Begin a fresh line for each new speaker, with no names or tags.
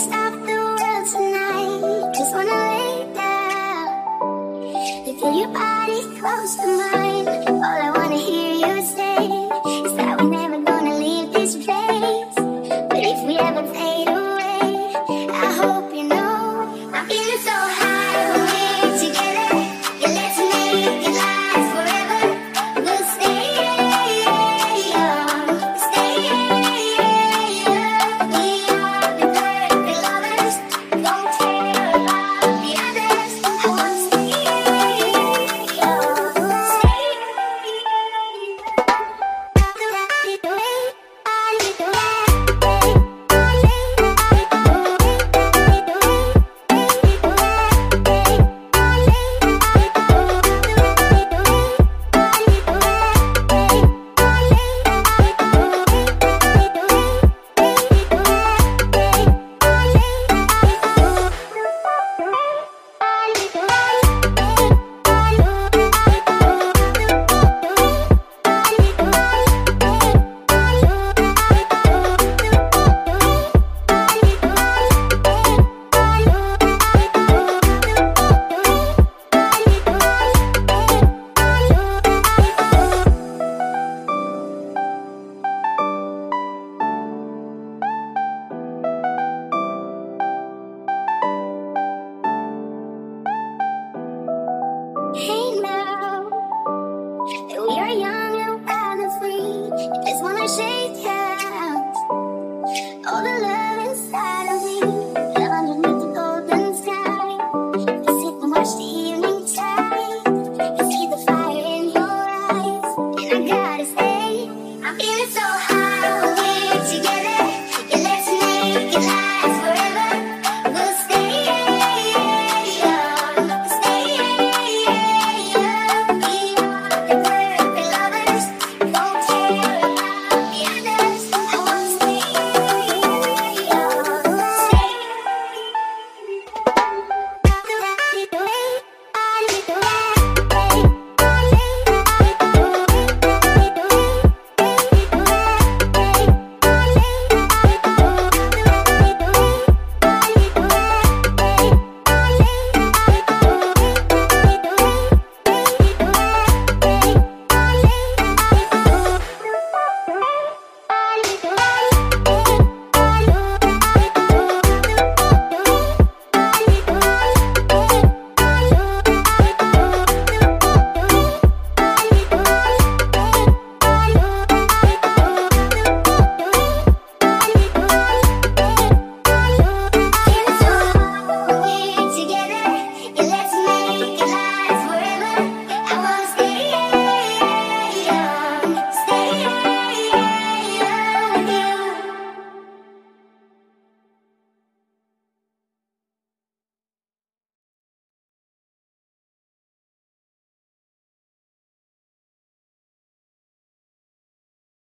stop the world tonight? Just wanna lay down. You feel your body close to mine. shade